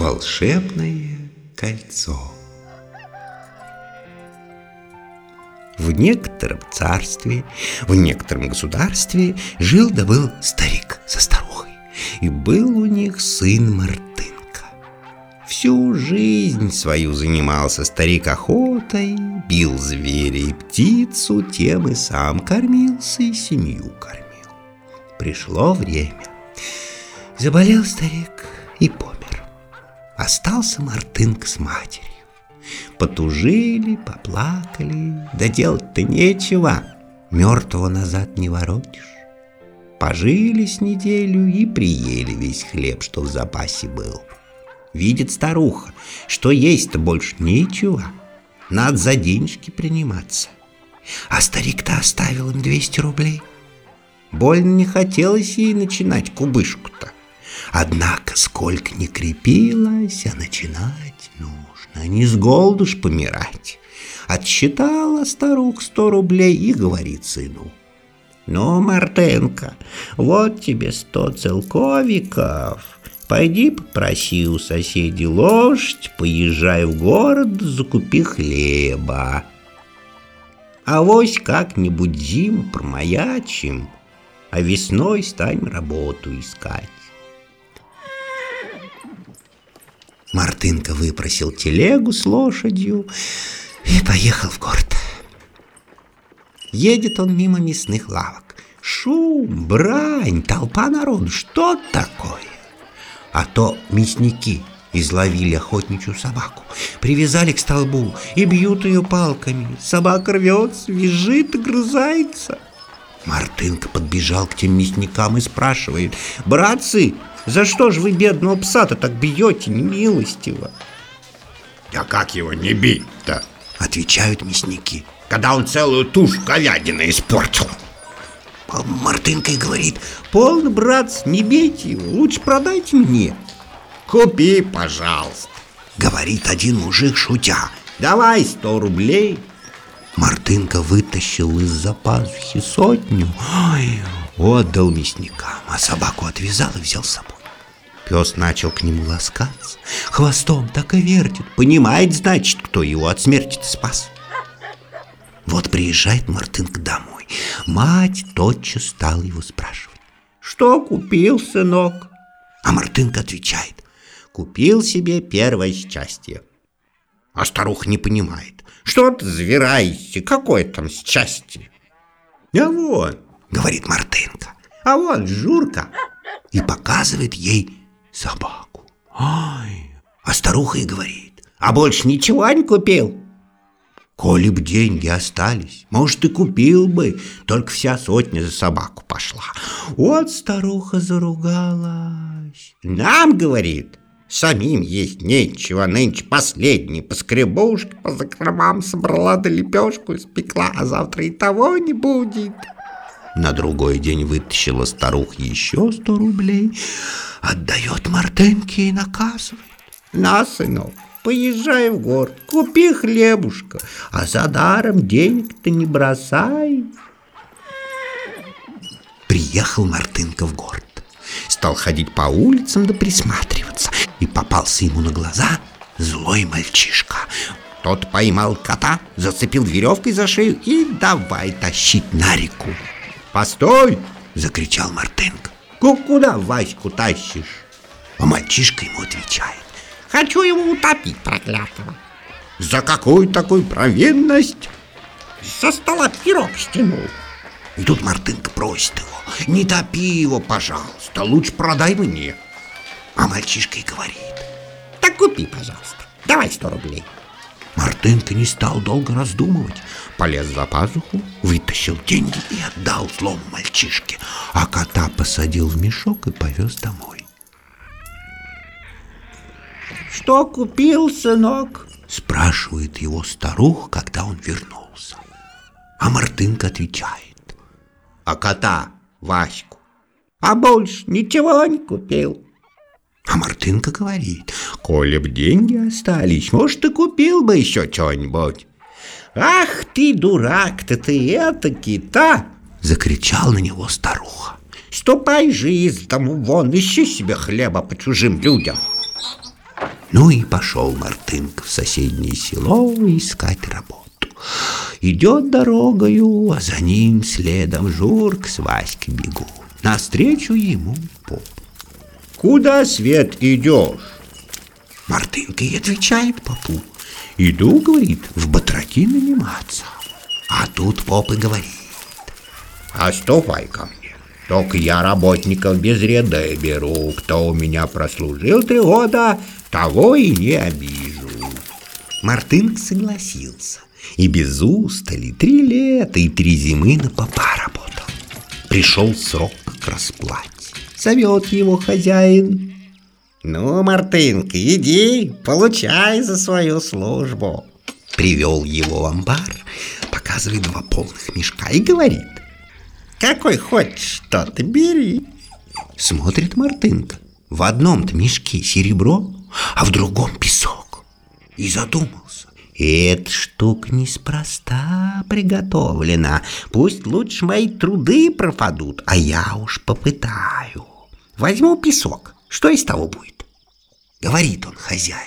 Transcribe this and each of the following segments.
Волшебное кольцо В некотором царстве, в некотором государстве жил да был старик со старухой. И был у них сын Мартынка. Всю жизнь свою занимался старик охотой, бил зверя и птицу, тем и сам кормился и семью кормил. Пришло время. Заболел старик и помер. Остался Мартынка с матерью. Потужили, поплакали, да делать-то нечего. Мертвого назад не воротишь. Пожили с неделю и приели весь хлеб, что в запасе был. Видит старуха, что есть-то больше нечего. Надо за денежки приниматься. А старик-то оставил им 200 рублей. Больно не хотелось ей начинать кубышку-то. Однако, сколько не крепилась, а начинать нужно, не с голоду ж помирать. Отсчитала старух сто рублей и говорит сыну. «Ну, Мартенко, вот тебе сто целковиков. Пойди попроси у соседей лошадь, поезжай в город, закупи хлеба. А вось как-нибудь зиму промаячим, а весной стань работу искать. Мартынка выпросил телегу с лошадью и поехал в город. Едет он мимо мясных лавок. Шум, брань, толпа народу. Что такое? А то мясники изловили охотничью собаку, привязали к столбу и бьют ее палками. Собака рвется, визжит, грызается. Мартынка подбежал к тем мясникам и спрашивает, «Братцы, за что же вы бедного пса-то так бьете немилостиво? Да как его не бить-то? Отвечают мясники. Когда он целую тушь говядины испортил. Мартынка и говорит, полно, брат, не бейте его, лучше продайте мне. Купи, пожалуйста. Говорит один мужик, шутя. Давай сто рублей. Мартынка вытащил из-за пазухи сотню. Ой, отдал мясникам, а собаку отвязал и взял с собой. Пес начал к нему ласкаться, хвостом так и вертит, понимает, значит, кто его от смерти спас. Вот приезжает Мартынка домой. Мать тотчас стала его спрашивать. «Что купил, сынок?» А Мартынка отвечает. «Купил себе первое счастье». А старуха не понимает. «Что ты завираешься? Какое там счастье?» «А вот, — говорит Мартынка. «А вот Журка!» И показывает ей собаку. «Ай!» А старуха и говорит. «А больше ничего не купил?» Коли б деньги остались, может, и купил бы, только вся сотня за собаку пошла. Вот старуха заругалась. Нам, говорит, самим есть нечего, нынче последние поскребушки по закромам собрала да лепешку испекла, а завтра и того не будет. На другой день вытащила старуха еще сто рублей, отдает Мартынке и наказывает. На, сынок, поезжай в город, купи хлебушка, а за даром денег-то не бросай. Приехал Мартынка в город. Стал ходить по улицам да присматриваться. И попался ему на глаза злой мальчишка. Тот поймал кота, зацепил веревкой за шею и давай тащить на реку. «Постой!» — закричал Мартынка. «Куда Ваську тащишь?» А мальчишка ему отвечает. «Хочу его утопить, проклятого!» «За какую такую провинность?» «Со стола пирог стянул!» И тут Мартынка просит его. «Не топи его, пожалуйста, лучше продай мне!» А мальчишка и говорит. «Так купи, пожалуйста, давай сто рублей!» Мартынка не стал долго раздумывать. Полез за пазуху, вытащил деньги и отдал злому мальчишке, а кота посадил в мешок и повез домой. «Что купил, сынок?» спрашивает его старуха, когда он вернулся. А Мартынка отвечает. «А кота Ваську?» «А больше ничего не купил». А Мартынка говорит, коли б деньги остались, может, и купил бы еще что-нибудь. «Ах ты, дурак-то ты этакий-то!» — закричал на него старуха. «Ступай же из дому вон, ищи себе хлеба по чужим людям!» Ну и пошел Мартынка в соседнее село искать работу. Идет дорогою, а за ним следом Журк с Васькой бегут. Навстречу ему поп. Куда, Свет, идешь? Мартынка и отвечает попу. Иду, говорит, в батраки наниматься. А тут поп и говорит. А ступай ко мне. Только я работников без ряда беру. Кто у меня прослужил три года, того и не обижу. Мартынк согласился. И без устали три лета и три зимы на попа работал. Пришел срок к расплате. Зовет его хозяин. Ну, Мартынка, иди, получай за свою службу. Привел его в амбар, показывает два полных мешка и говорит. Какой хочешь, тот и бери. Смотрит Мартынка. В одном-то мешке серебро, а в другом песок. И Эта штука неспроста приготовлена. Пусть лучше мои труды пропадут, а я уж попытаю. Возьму песок. Что из того будет? Говорит он хозяину.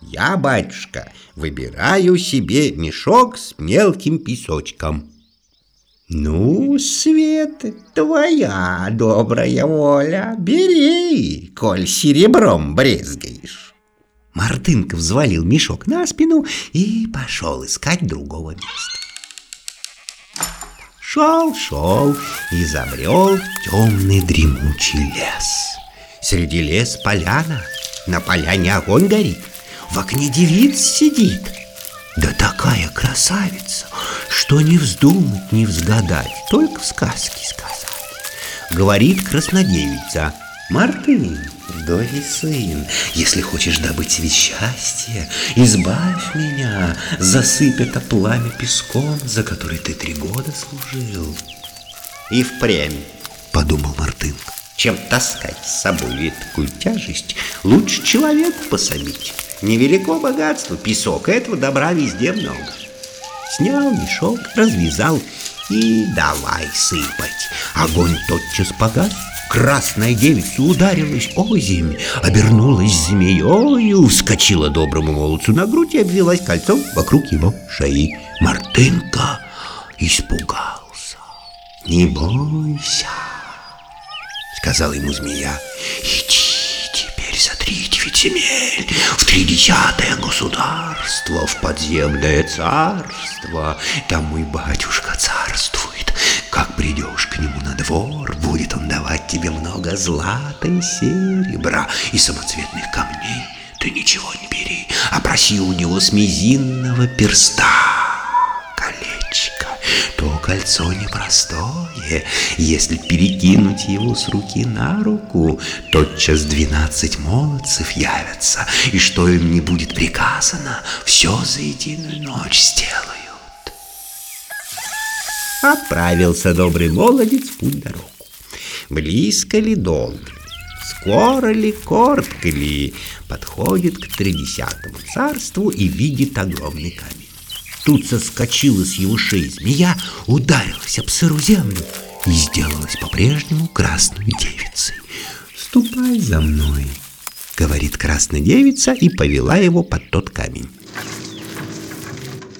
Я, батюшка, выбираю себе мешок с мелким песочком. Ну, Свет, твоя добрая воля, бери, коль серебром брезгаешь. Мартынка взвалил мешок на спину и пошел искать другого места. Шел, шел и забрел в темный дремучий лес. Среди лес поляна, на поляне огонь горит, в окне девица сидит. Да такая красавица, что не вздумать, не взгадать, только в сказке сказать. Говорит краснодевица, Мартын, вдовий сын, если хочешь добыть себе счастье, избавь меня, засыпь это пламя песком, за который ты три года служил. И впрямь, подумал Мартын, чем таскать с собой такую тяжесть, лучше человеку пособить. Невелико богатство, песок, этого добра везде много. Снял мешок, развязал и давай сыпать. Огонь тотчас погас, Красная девица ударилась озимь, обернулась змеёю, вскочила доброму молодцу на грудь и обвелась кольцом вокруг его шеи. Мартынка испугался. «Не бойся», — сказала ему змея, — «иди теперь за тридевять земель, в тридесятое государство, в подземное царство. Там мой батюшка царствует. Как придешь к нему на двор, будет он давать тебе много злата и серебра и самоцветных камней. Ты ничего не бери, а проси у него с мизинного перста колечко. То кольцо непростое, если перекинуть его с руки на руку, тотчас двенадцать молодцев явятся, и что им не будет приказано, все за единую ночь сделают. Отправился добрый молодец в путь дорогу. Близко ли долго? Скоро ли, коротко ли? Подходит к тридесятому царству и видит огромный камень. Тут соскочила с его шеи змея, ударилась об сыру землю и сделалась по-прежнему красной девицей. «Ступай за мной», — говорит красная девица и повела его под тот камень.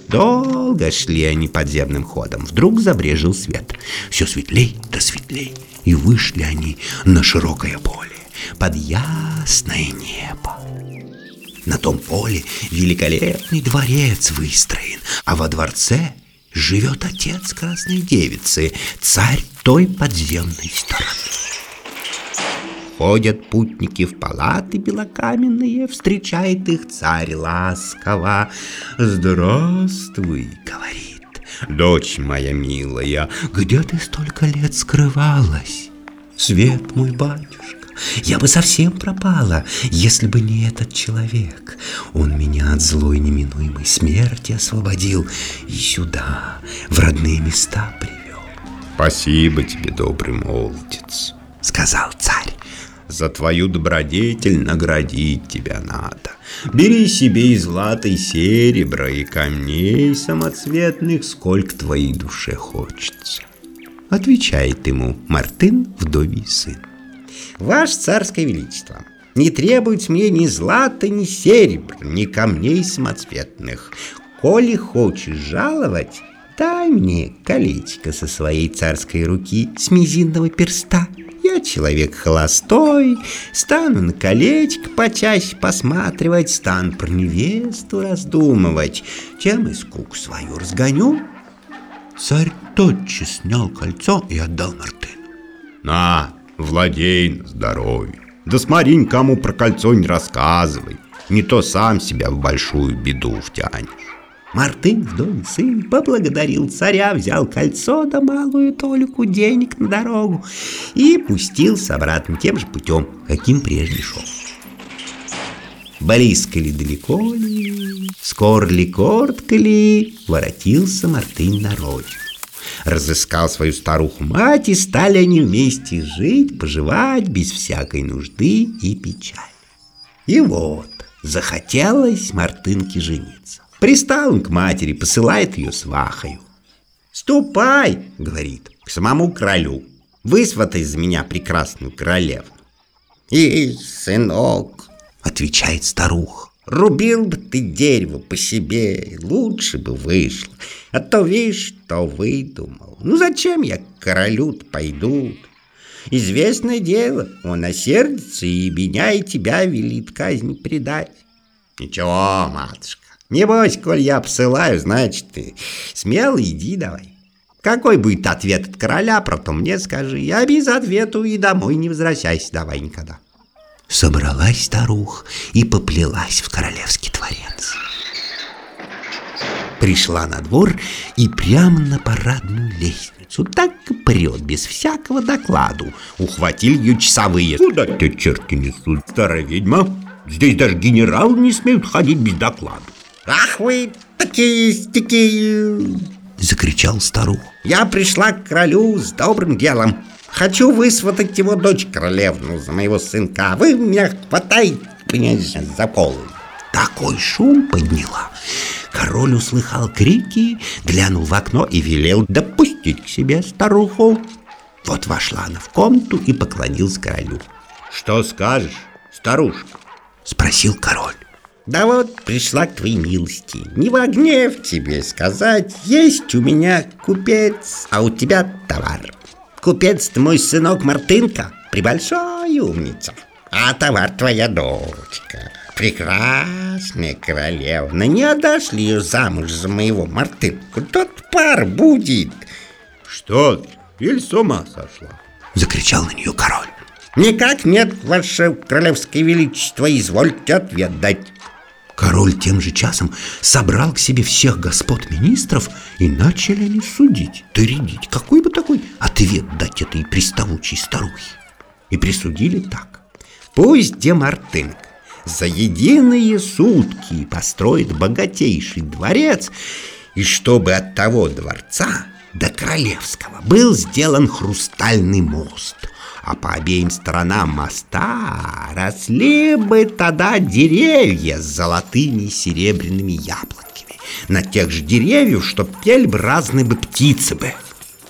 Долго шли они подземным ходом. Вдруг забрежил свет. Все светлей да светлей. И вышли они на широкое поле, под ясное небо. На том поле великолепный дворец выстроен, а во дворце живет отец красной девицы, царь той подземной стороны. Ходят путники в палаты белокаменные, Встречает их царь ласково. «Здравствуй», — говорит, — «дочь моя милая, Где ты столько лет скрывалась?» «Свет мой батюшка, я бы совсем пропала, Если бы не этот человек. Он меня от злой неминуемой смерти освободил И сюда, в родные места привел». «Спасибо тебе, добрый молодец», — сказал царь. За твою добродетель наградить тебя надо. Бери себе и злата, и серебра, и камней самоцветных, сколько твоей душе хочется. Отвечает ему Мартын, вдовий сын. Ваше царское величество, Не требуется мне ни злата, ни серебра, ни камней самоцветных. Коли хочешь жаловать, дай мне колечко со своей царской руки с мизинного перста. Я человек холостой, стану на колечко почаще посматривать, стану про невесту раздумывать, чем и скуку свою разгоню. Царь тотчас снял кольцо и отдал Мартыну. На, владей на здоровье. Да смотри, никому про кольцо не рассказывай. Не то сам себя в большую беду втянешь. Мартын, вдовый сын, поблагодарил царя, взял кольцо да малую толику денег на дорогу и пустился обратно тем же путем, каким прежде шел. Близко ли, далеко ли, скоро ли, коротко ли, воротился Мартын на родину. Разыскал свою старуху-мать, и стали они вместе жить, поживать без всякой нужды и печали. И вот, захотелось Мартынке жениться. Пристал он к матери, посылает ее свахою. «Ступай!» — говорит, — «к самому королю. Высватай за меня прекрасную королеву». «И, сынок!» — отвечает старуха. «Рубил бы ты дерево по себе, лучше бы вышло. А то, видишь, что выдумал. Ну зачем я к королю пойду Известное дело, он осердится и меня и тебя велит казни предать». «Ничего, матушка, Небось, коль я посылаю, значит, ты смело иди давай. Какой будет ответ от короля, про то мне скажи. Я без ответу и домой не возвращайся давай никогда. Собралась старуха и поплелась в королевский дворец. Пришла на двор и прямо на парадную лестницу так и прет, без всякого докладу. Ухватили ее часовые. Куда те черти несут, старая ведьма? Здесь даже генерал не смеют ходить без доклада. «Ах вы такие, такие!» Закричал старух. «Я пришла к королю с добрым делом. Хочу высватать его дочь королевну за моего сынка. Вы меня хватаете, понимаете, за полы». Такой шум подняла. Король услыхал крики, глянул в окно и велел допустить к себе старуху. Вот вошла она в комнату и поклонилась королю. «Что скажешь, старушка?» — спросил король. Да вот пришла к твоей милости. Не во гнев тебе сказать, есть у меня купец, а у тебя товар. Купец ты мой сынок Мартынка, прибольшой умница. А товар твоя дочка, прекрасная королевна. Не отдашь ли ее замуж за моего Мартынку? Тот пар будет. Что ты, или с ума сошла? Закричал на нее король. Никак нет, ваше королевское величество, извольте ответ дать. Король тем же часом собрал к себе всех господ министров и начали они судить, доредить, какой бы такой ответ дать этой приставучей старухе. И присудили так. Пусть Демартынг за единые сутки построит богатейший дворец, и чтобы от того дворца до Королевского был сделан хрустальный мост – а по обеим сторонам моста росли бы тогда деревья с золотыми и серебряными яблоками. На тех же деревьях, чтоб пели бы разные бы птицы бы.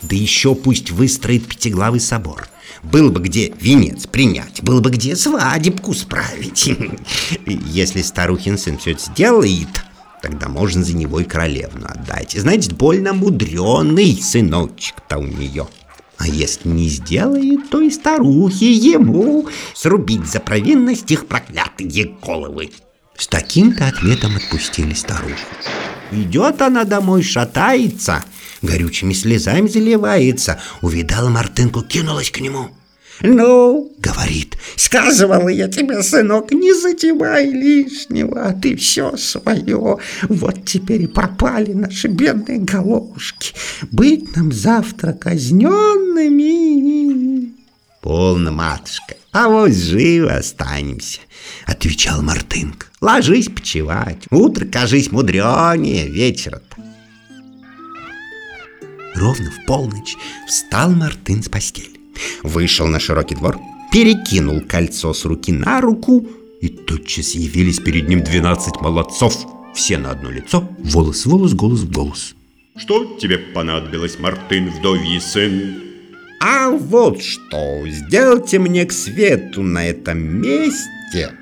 Да еще пусть выстроит пятиглавый собор. Был бы где венец принять, был бы где свадебку справить. Если старухин сын все это сделает, тогда можно за него и королевну отдать. Знаете, больно мудреный сыночек-то у нее. А если не сделает, то и старухи ему срубить за провинность их проклятые головы. С таким-то ответом отпустили старуху. Идет она домой, шатается, горючими слезами заливается. Увидала Мартынку, кинулась к нему. «Ну, — говорит, — сказывала я тебе, сынок, не затевай лишнего, а ты все свое. Вот теперь и пропали наши бедные головушки. Быть нам завтра казненными». «Полно, матушка, а вот живо останемся», — отвечал Мартынка. «Ложись почевать, утро, кажись, мудренее вечера-то». Ровно в полночь встал Мартын с постели. Вышел на широкий двор, перекинул кольцо с руки на руку, и тотчас явились перед ним двенадцать молодцов, все на одно лицо, волос в волос, голос в голос. Что тебе понадобилось, Мартын, вдовий сын? А вот что, сделайте мне к свету на этом месте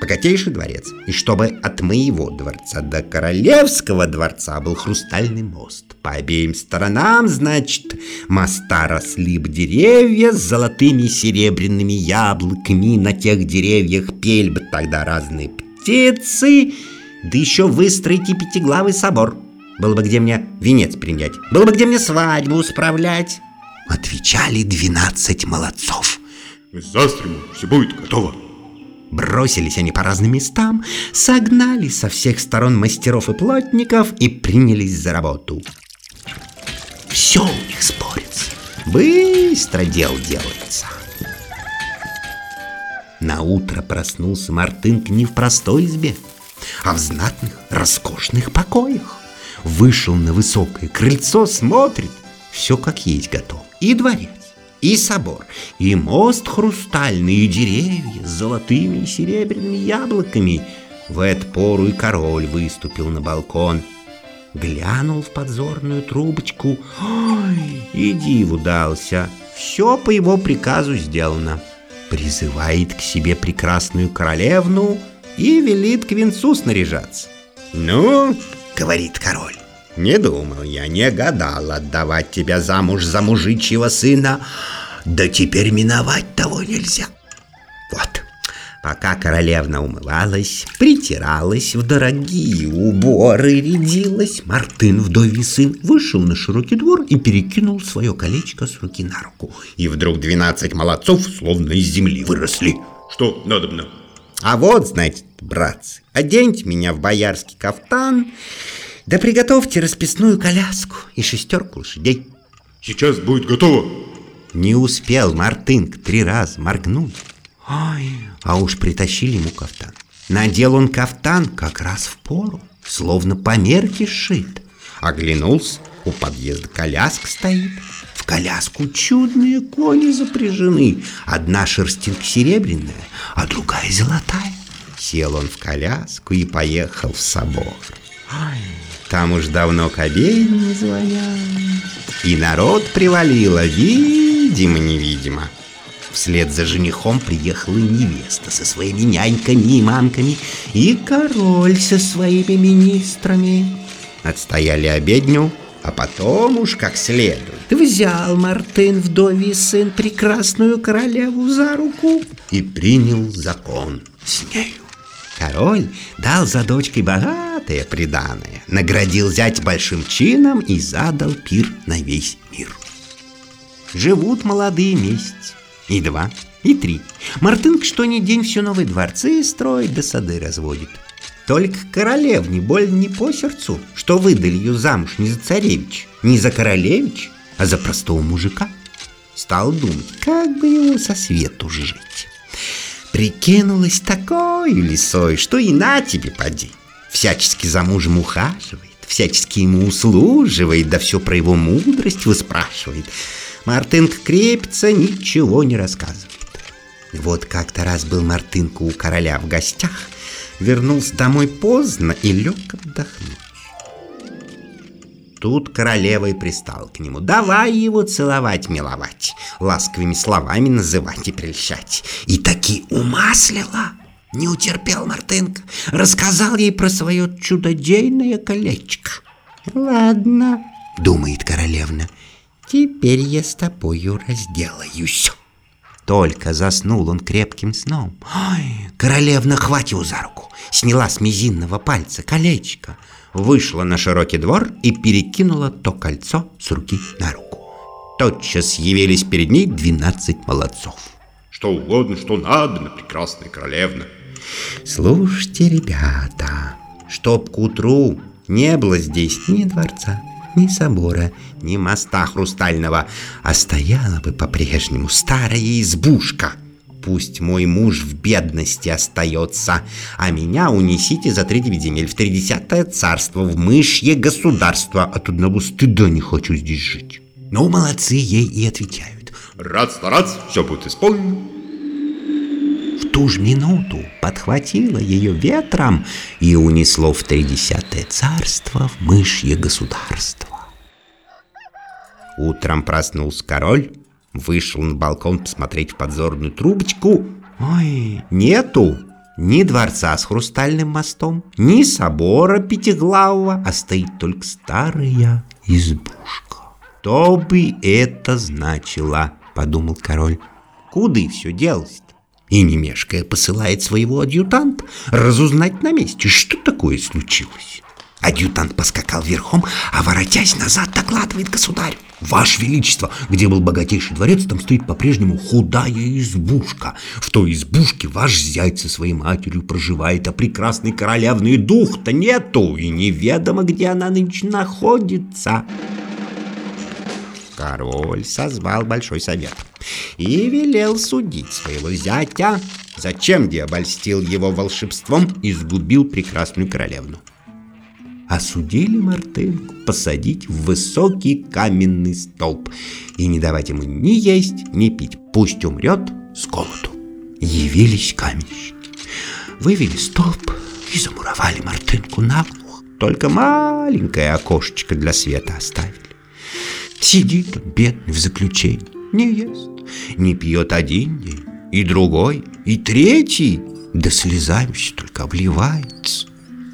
богатейший дворец, и чтобы от моего дворца до королевского дворца был хрустальный мост. По обеим сторонам, значит, моста росли бы деревья с золотыми и серебряными яблоками, на тех деревьях пели бы тогда разные птицы, да еще выстроите пятиглавый собор. Было бы где мне венец принять, было бы где мне свадьбу справлять. Отвечали двенадцать молодцов. Завтра все будет готово. Бросились они по разным местам, согнали со всех сторон мастеров и плотников и принялись за работу. Все у них спорится. Быстро дел делается. На утро проснулся Мартынк не в простой избе, а в знатных, роскошных покоях. Вышел на высокое крыльцо, смотрит, все как есть готово. И дворец, и собор, и мост хрустальный, и деревья с золотыми и серебряными яблоками. В эту пору и король выступил на балкон, глянул в подзорную трубочку, ой, и диву дался. Все по его приказу сделано. Призывает к себе прекрасную королевну и велит к венцу снаряжаться. «Ну, — говорит король, не думал я, не гадал отдавать тебя замуж за мужичьего сына, да теперь миновать того нельзя. Вот, пока королевна умывалась, притиралась в дорогие уборы, рядилась, Мартын, вдовий сын, вышел на широкий двор и перекинул свое колечко с руки на руку. И вдруг двенадцать молодцов словно из земли выросли. Что надобно? А вот, значит, братцы, оденьте меня в боярский кафтан да приготовьте расписную коляску и шестерку лошадей. Сейчас будет готово. Не успел Мартынк три раза моргнуть. Ой, а уж притащили ему кафтан. Надел он кафтан как раз в пору, словно по мерке сшит. Оглянулся, у подъезда коляска стоит. В коляску чудные кони запряжены. Одна шерстинка серебряная, а другая золотая. Сел он в коляску и поехал в собор. Ой, там уж давно к обедне звонят. И народ привалило, видимо-невидимо. Вслед за женихом приехала невеста со своими няньками и мамками, и король со своими министрами. Отстояли обедню, а потом уж как следует. Взял Мартын вдовий сын прекрасную королеву за руку и принял закон с нею. Король дал за дочкой богатое приданое, наградил зять большим чином и задал пир на весь мир. Живут молодые месяц, и два, и три. Мартынк что ни день все новые дворцы строит, да сады разводит. Только королевне боль не по сердцу, что выдали ее замуж не за царевич, не за королевич, а за простого мужика. Стал думать, как бы его со свету жить. Прикинулась такой лисой, что и на тебе поди. Всячески за мужем ухаживает, всячески ему услуживает, да все про его мудрость выспрашивает. Мартынка крепится, ничего не рассказывает. Вот как-то раз был Мартынка у короля в гостях, вернулся домой поздно и лег отдохнуть. Тут королева и пристала к нему. Давай его целовать, миловать, ласковыми словами называть и прельщать. И таки умаслила. Не утерпел Мартынка. Рассказал ей про свое чудодейное колечко. Ладно, думает королевна, теперь я с тобою разделаюсь. Только заснул он крепким сном. Ой, королевна хватила за руку, сняла с мизинного пальца колечко, вышла на широкий двор и перекинула то кольцо с руки на руку. Тотчас явились перед ней двенадцать молодцов. Что угодно, что надо, прекрасная королевна. Слушайте, ребята, чтоб к утру не было здесь ни дворца, ни собора, ни моста хрустального, а стояла бы по-прежнему старая избушка. Пусть мой муж в бедности остается, а меня унесите за три земель в тридесятое царство, в мышье государство. От одного стыда не хочу здесь жить. Ну, молодцы ей и отвечают. Рад стараться, все будет исполнено. Ту же минуту подхватило ее ветром и унесло в тридесятое царство в мышье государство. Утром проснулся король, Вышел на балкон посмотреть в подзорную трубочку. Ой, нету ни дворца с хрустальным мостом, ни собора пятиглавого, а стоит только старая избушка. «Что бы это значило?» — подумал король. «Куды все делось И не мешкая посылает своего адъютанта разузнать на месте, что такое случилось. Адъютант поскакал верхом, а воротясь назад докладывает государь. Ваше Величество, где был богатейший дворец, там стоит по-прежнему худая избушка. В той избушке ваш зять со своей матерью проживает, а прекрасный королевный дух-то нету, и неведомо, где она нынче находится. Король созвал большой совет и велел судить своего зятя, зачем где обольстил его волшебством и сгубил прекрасную королевну осудили Мартынку посадить в высокий каменный столб и не давать ему ни есть, ни пить. Пусть умрет с голоду. Явились каменщики, вывели столб и замуровали Мартынку наглухо. Только маленькое окошечко для света оставили. Сидит бедный, в заключении, не ест, не пьет один день, и другой, и третий, да слезами только обливается.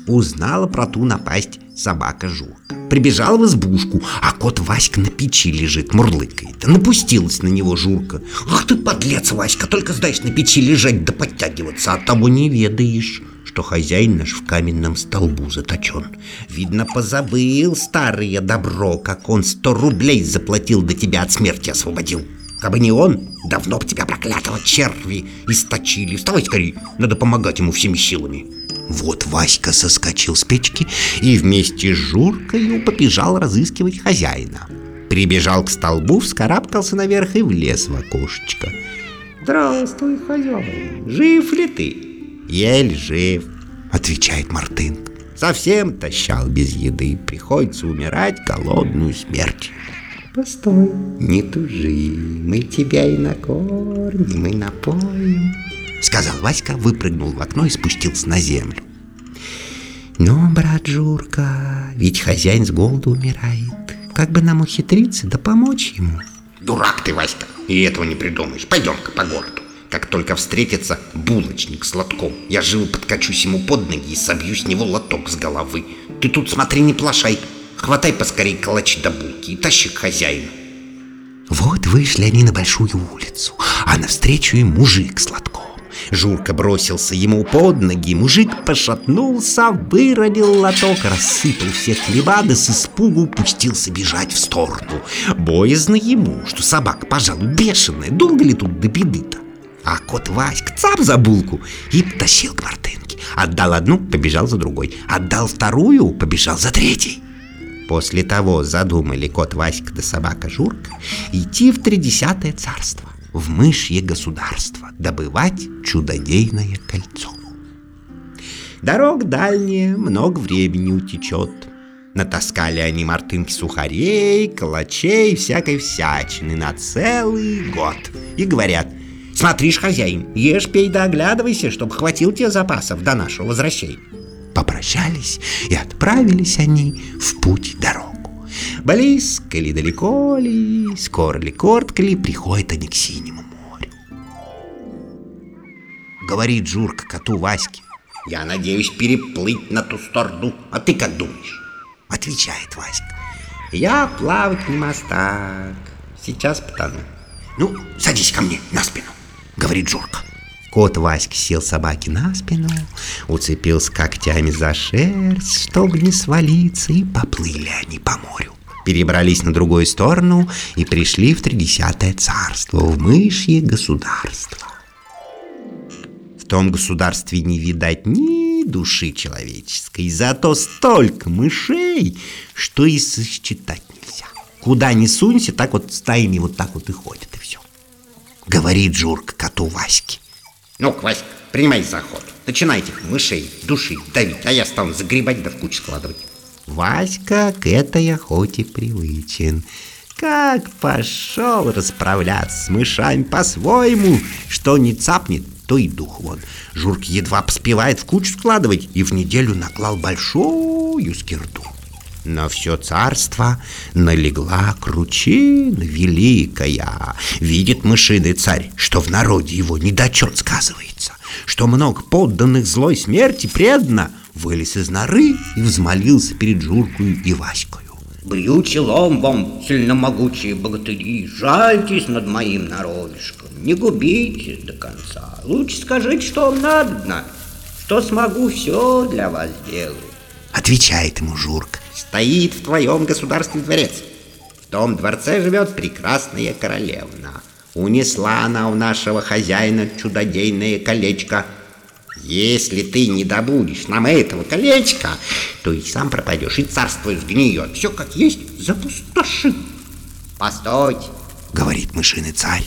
Узнала про ту напасть собака Журка. Прибежала в избушку, а кот Васька на печи лежит, мурлыкает. Напустилась на него Журка. «Ах ты, подлец, Васька, только знаешь на печи лежать да подтягиваться, а того не ведаешь» что хозяин наш в каменном столбу заточен. Видно, позабыл старое добро, как он сто рублей заплатил до тебя от смерти освободил. Кабы не он, давно бы тебя проклятого черви источили. Вставай скорее, надо помогать ему всеми силами. Вот Васька соскочил с печки и вместе с Журкою побежал разыскивать хозяина. Прибежал к столбу, вскарабкался наверх и влез в окошечко. «Здравствуй, хозяин, жив ли ты?» «Ель жив», — отвечает Мартын. «Совсем тащал без еды, приходится умирать голодную смерть». «Постой, не тужи, мы тебя и накормим, и напоим», Сказал Васька, выпрыгнул в окно и спустился на землю. Ну, брат Журка, ведь хозяин с голоду умирает. Как бы нам ухитриться да помочь ему? Дурак ты, Васька, и этого не придумаешь. Пойдем-ка по городу. Как только встретится булочник с лотком, я живо подкачусь ему под ноги и собью с него лоток с головы. Ты тут смотри, не плашай. Хватай поскорей калачи до булки и тащи к хозяину. Вот вышли они на большую улицу, а навстречу им мужик с лотком. Журка бросился ему под ноги, мужик пошатнулся, выронил лоток, рассыпал все хлеба, да с испугу пустился бежать в сторону. Боязно ему, что собака, пожалуй, бешеная, долго ли тут до беды-то? А кот Васька цап за булку и потащил к мартынке. Отдал одну, побежал за другой. Отдал вторую, побежал за третьей. После того задумали кот Васька да собака Журка идти в тридесятое царство в мышье государство добывать чудодейное кольцо. Дорог дальняя, много времени утечет. Натаскали они мартынки сухарей, калачей, всякой всячины на целый год. И говорят, смотришь, хозяин, ешь, пей да оглядывайся, чтобы хватил тебе запасов до нашего возвращения. Попрощались, и отправились они в путь дорог. Близко ли, далеко ли, скоро ли, коротко ли, приходят они к синему морю. Говорит Журка коту Ваське. Я надеюсь переплыть на ту сторону, а ты как думаешь? Отвечает Васька. Я плавать не мастак, сейчас потону. Ну, садись ко мне на спину, говорит Журка. Кот Васька сел собаке на спину, уцепился когтями за шерсть, чтобы не свалиться, и поплыли они по морю. Перебрались на другую сторону и пришли в тридесятое царство, в мышье государство. В том государстве не видать ни души человеческой, зато столько мышей, что и сосчитать нельзя. Куда ни сунься, так вот стаями вот так вот и ходят, и все. Говорит Журка коту Ваське. Ну, Васька, принимай за охоту. Начинай этих мышей души давить, а я стану загребать да в кучу складывать. Васька к этой охоте привычен. Как пошел расправляться с мышами по-своему, что не цапнет, то и дух вон. Журк едва поспевает в кучу складывать и в неделю наклал большую скирду. На все царство налегла кручина великая. Видит мышиный царь, что в народе его недочет сказывается, что много подданных злой смерти предано, вылез из норы и взмолился перед Журкою и Ваською. Брю челом вам, сильномогучие богатыри, жальтесь над моим народишком, не губитесь до конца. Лучше скажите, что вам надо, что смогу, все для вас сделаю. Отвечает ему Журка. Стоит в твоем государстве дворец. В том дворце живет прекрасная королевна. Унесла она у нашего хозяина чудодейное колечко. Если ты не добудешь нам этого колечка, то и сам пропадешь, и царство сгниет. Все как есть, запустоши. Постойте, говорит мышиный царь.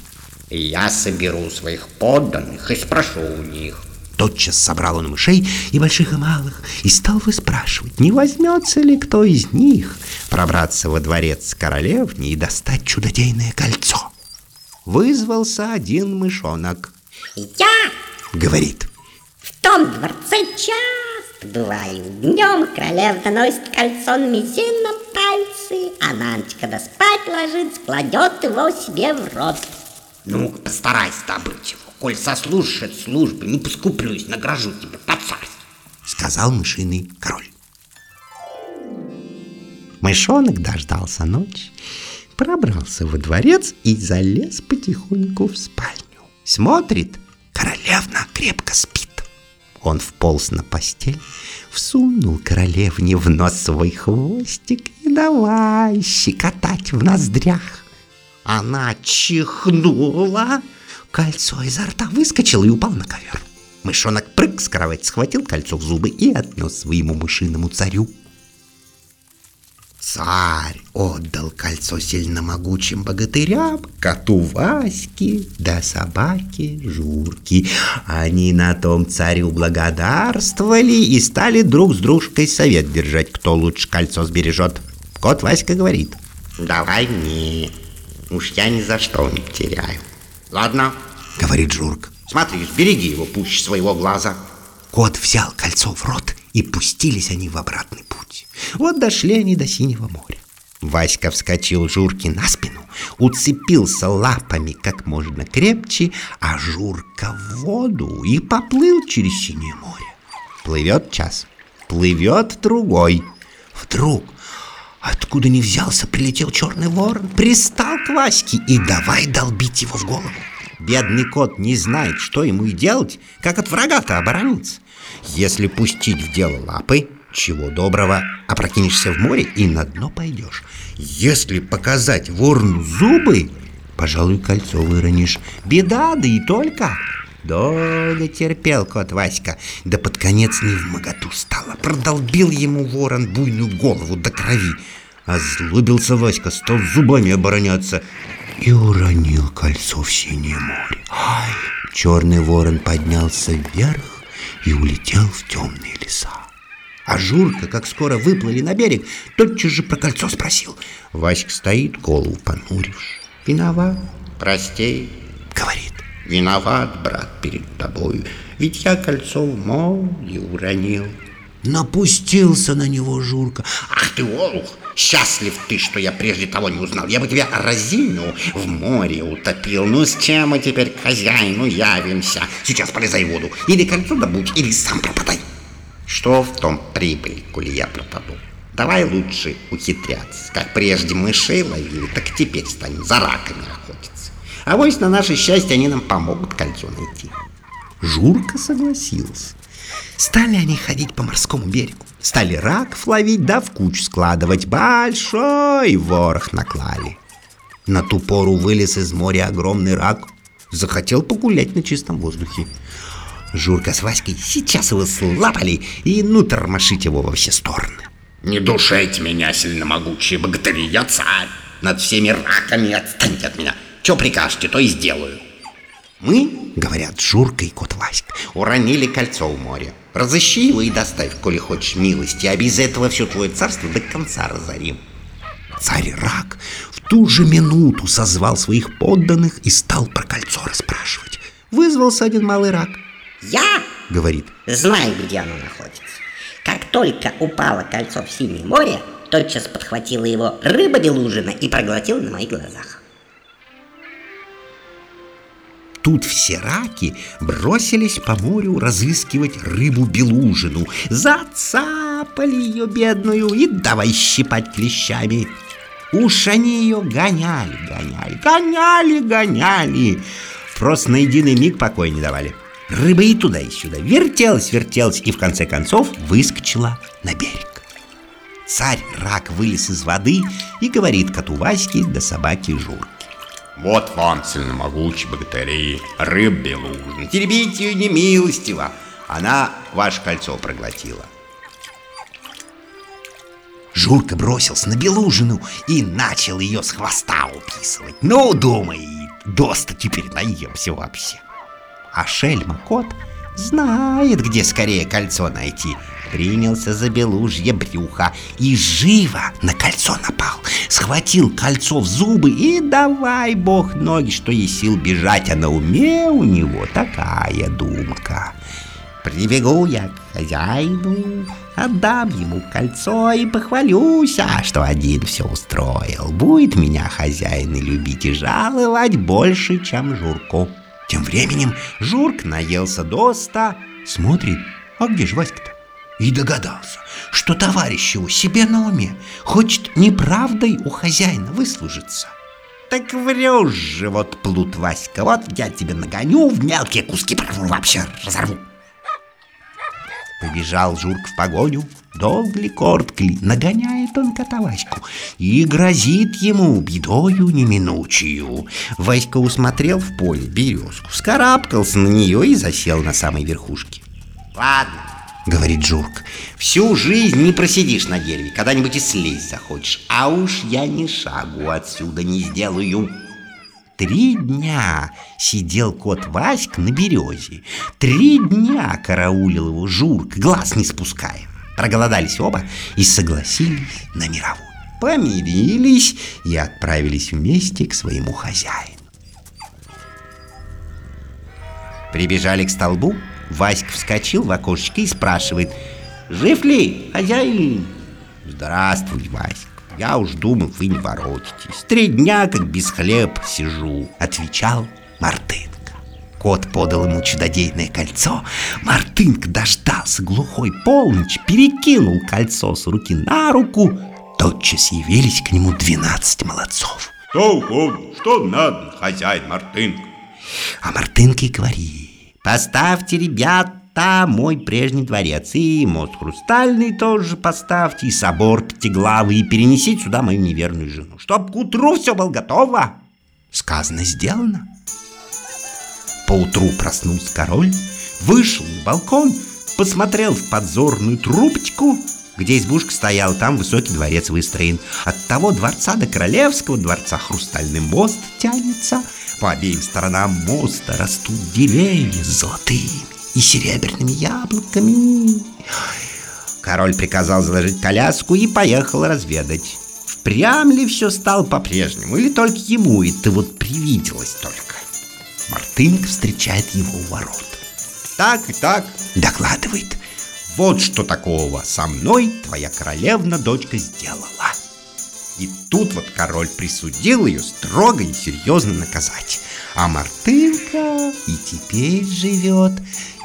Я соберу своих подданных и спрошу у них, Тотчас собрал он мышей и больших, и малых, и стал выспрашивать, не возьмется ли кто из них пробраться во дворец королевни и достать чудодейное кольцо. Вызвался один мышонок. «Я!» — говорит. «В том дворце часто бываю. Днем королева носит кольцо на мизинном пальце, а на ночь, когда спать ложится, кладет его себе в рот». «Ну, постарайся добыть его. Коль сослужишь эту службу, не поскуплюсь, награжу тебя по сказал мышиный король. Мышонок дождался ночи, пробрался во дворец и залез потихоньку в спальню. Смотрит, королевна крепко спит. Он вполз на постель, всунул королевне в нос свой хвостик и давай щекотать в ноздрях. Она чихнула, Кольцо изо рта выскочило и упал на ковер. Мышонок прыг с кровати, схватил кольцо в зубы и отнес своему мышиному царю. Царь отдал кольцо сильно могучим богатырям, коту Ваське да собаке Журки. Они на том царю благодарствовали и стали друг с дружкой совет держать, кто лучше кольцо сбережет. Кот Васька говорит. Давай мне, уж я ни за что не теряю. Ладно, говорит Журк. Смотри, сбереги его пуще своего глаза. Кот взял кольцо в рот, и пустились они в обратный путь. Вот дошли они до Синего моря. Васька вскочил Журке на спину, уцепился лапами как можно крепче, а Журка в воду и поплыл через Синее море. Плывет час, плывет другой. Вдруг Откуда ни взялся, прилетел черный ворон, пристал к Ваське и давай долбить его в голову. Бедный кот не знает, что ему и делать, как от врага-то оборониться. Если пустить в дело лапы, чего доброго, опрокинешься в море и на дно пойдешь. Если показать ворону зубы, пожалуй, кольцо выронишь. Беда, да и только. Долго терпел кот Васька, да под конец не в моготу стало. Продолбил ему ворон буйную голову до крови. Озлобился Васька, стал зубами обороняться и уронил кольцо в синее море. Ай! Черный ворон поднялся вверх и улетел в темные леса. А Журка, как скоро выплыли на берег, тотчас же про кольцо спросил. Васька стоит, голову понуришь. Виноват. Прости, говорит. Виноват, брат, перед тобою, ведь я кольцо в море уронил. Напустился на него Журка. Ах ты, олух, счастлив ты, что я прежде того не узнал. Я бы тебя разину в море утопил. Ну, с чем мы теперь к хозяину явимся? Сейчас полезай в воду. Или кольцо добудь, или сам пропадай. Что в том прибыль, коли я пропаду? Давай лучше ухитряться. Как прежде мышей ловили, так теперь станем за раками охотиться. А вось на наше счастье они нам помогут кольцо найти. Журка согласился. Стали они ходить по морскому берегу. Стали раков ловить, да в кучу складывать. Большой ворох наклали. На ту пору вылез из моря огромный рак. Захотел погулять на чистом воздухе. Журка с Васькой сейчас его слапали и ну тормошить его во все стороны. Не душайте меня, сильно могучие богатыри, я царь. Над всеми раками отстаньте от меня. Что прикажете, то и сделаю. Мы, говорят Журка и кот Васька, уронили кольцо в море. Разыщи его и доставь, коли хочешь милости, а без этого все твое царство до конца разорим. Царь Рак в ту же минуту созвал своих подданных и стал про кольцо расспрашивать. Вызвался один малый рак. «Я, — говорит, — знаю, где оно находится. Как только упало кольцо в Синее море, тотчас подхватила его рыба Белужина и проглотила на моих глазах. Тут все раки бросились по морю разыскивать рыбу-белужину. Зацапали ее бедную и давай щипать клещами. Уж они ее гоняли, гоняли, гоняли, гоняли. Просто на единый миг покоя не давали. Рыба и туда, и сюда вертелась, вертелась и в конце концов выскочила на берег. Царь рак вылез из воды и говорит коту Ваське да собаке Журке. Вот вам, сильномогучие богатыри, рыб белужин. Теребите ее немилостиво, она ваше кольцо проглотила. Журка бросился на Белужину и начал ее с хвоста уписывать. Ну, думает, доста теперь наемся вообще. А шельма кот знает, где скорее кольцо найти. Принялся за белужье брюхо и живо на кольцо напал. Схватил кольцо в зубы и давай, бог ноги, что есть сил бежать, а на уме у него такая думка. Прибегу я к хозяину, отдам ему кольцо и похвалюсь, а что один все устроил. Будет меня хозяин и любить и жаловать больше, чем Журку. Тем временем Журк наелся до ста, смотрит, а где же Васька-то? И догадался, что товарищ его себе на уме хочет неправдой у хозяина выслужиться. Так врешь же, вот плут Васька, вот я тебе нагоню, в мелкие куски вообще разорву. Побежал Журк в погоню, долго ли, коротко ли, нагоняет он кота Ваську и грозит ему бедою неминучую. Васька усмотрел в поле березку, скарабкался на нее и засел на самой верхушке. «Ладно», — говорит Журк, — «всю жизнь не просидишь на дереве, когда-нибудь и слезть захочешь, а уж я ни шагу отсюда не сделаю». Три дня сидел кот Васька на березе. Три дня караулил его Журк, глаз не спуская. Проголодались оба и согласились на мировую. Помирились и отправились вместе к своему хозяину. Прибежали к столбу, Васька вскочил в окошечко и спрашивает, «Жив ли хозяин?» «Здравствуй, Васька. Я уж думал, вы не воротитесь. Три дня как без хлеб сижу, отвечал Мартынка. Кот подал ему чудодейное кольцо. Мартынка дождался глухой полночь, перекинул кольцо с руки на руку. Тотчас явились к нему двенадцать молодцов. Что угодно, что надо, хозяин Мартынка. А Мартынка и говорит, поставьте, ребят, та мой прежний дворец, и мост хрустальный тоже поставьте, и собор пятиглавый, и перенесите сюда мою неверную жену, чтоб к утру все было готово. Сказано, сделано. Поутру проснулся король, вышел на балкон, посмотрел в подзорную трубочку, где избушка стояла, там высокий дворец выстроен. От того дворца до королевского дворца хрустальный мост тянется. По обеим сторонам моста растут деревья с золотыми и серебряными яблоками. Король приказал заложить коляску и поехал разведать. Впрямь ли все стало по-прежнему, или только ему это вот привиделось только? Мартынка встречает его у ворот. Так и так, докладывает. Вот что такого со мной твоя королевна дочка сделала. И тут вот король присудил ее строго и серьезно наказать. А Мартынка и теперь живет,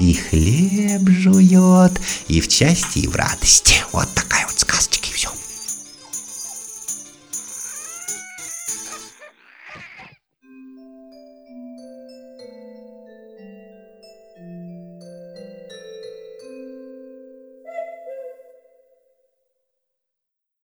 и хлеб жует, и в части, и в радости. Вот такая вот